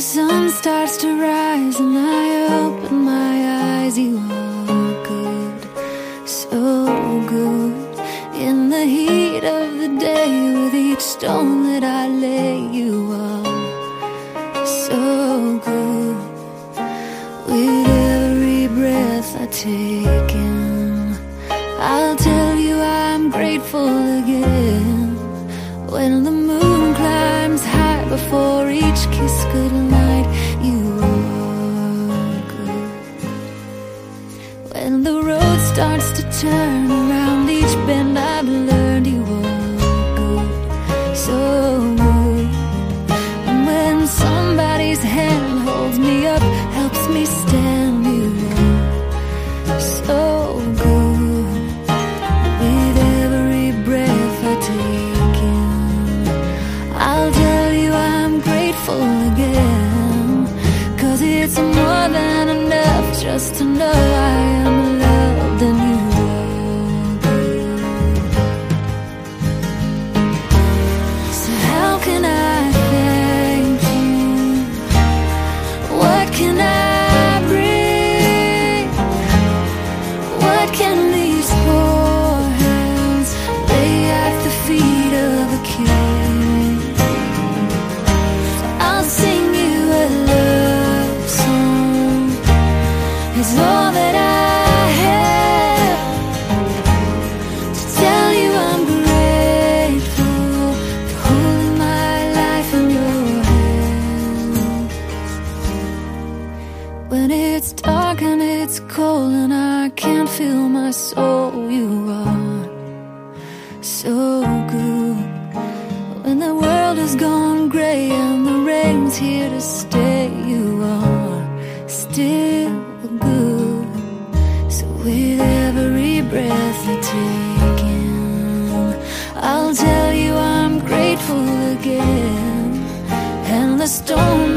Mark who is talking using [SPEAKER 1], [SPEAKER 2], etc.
[SPEAKER 1] sun starts to rise and I open my eyes, you are good, so good. In the heat of the day, with each stone that I lay, you are so good. With every breath I take in, I'll tell you I'm grateful again. When the moon the road starts to turn around each bend, I've learned you are good, so good. And when somebody's hand holds me up, helps me stand, you are so good. With every breath I take in, I'll tell you I'm grateful again. Cause it's more than enough just to know I am loved it's dark and it's cold and I can't feel my soul, you are so good. When the world has gone gray and the rain's here to stay, you are still good. So with every breath I take in, I'll tell you I'm grateful again. And the storm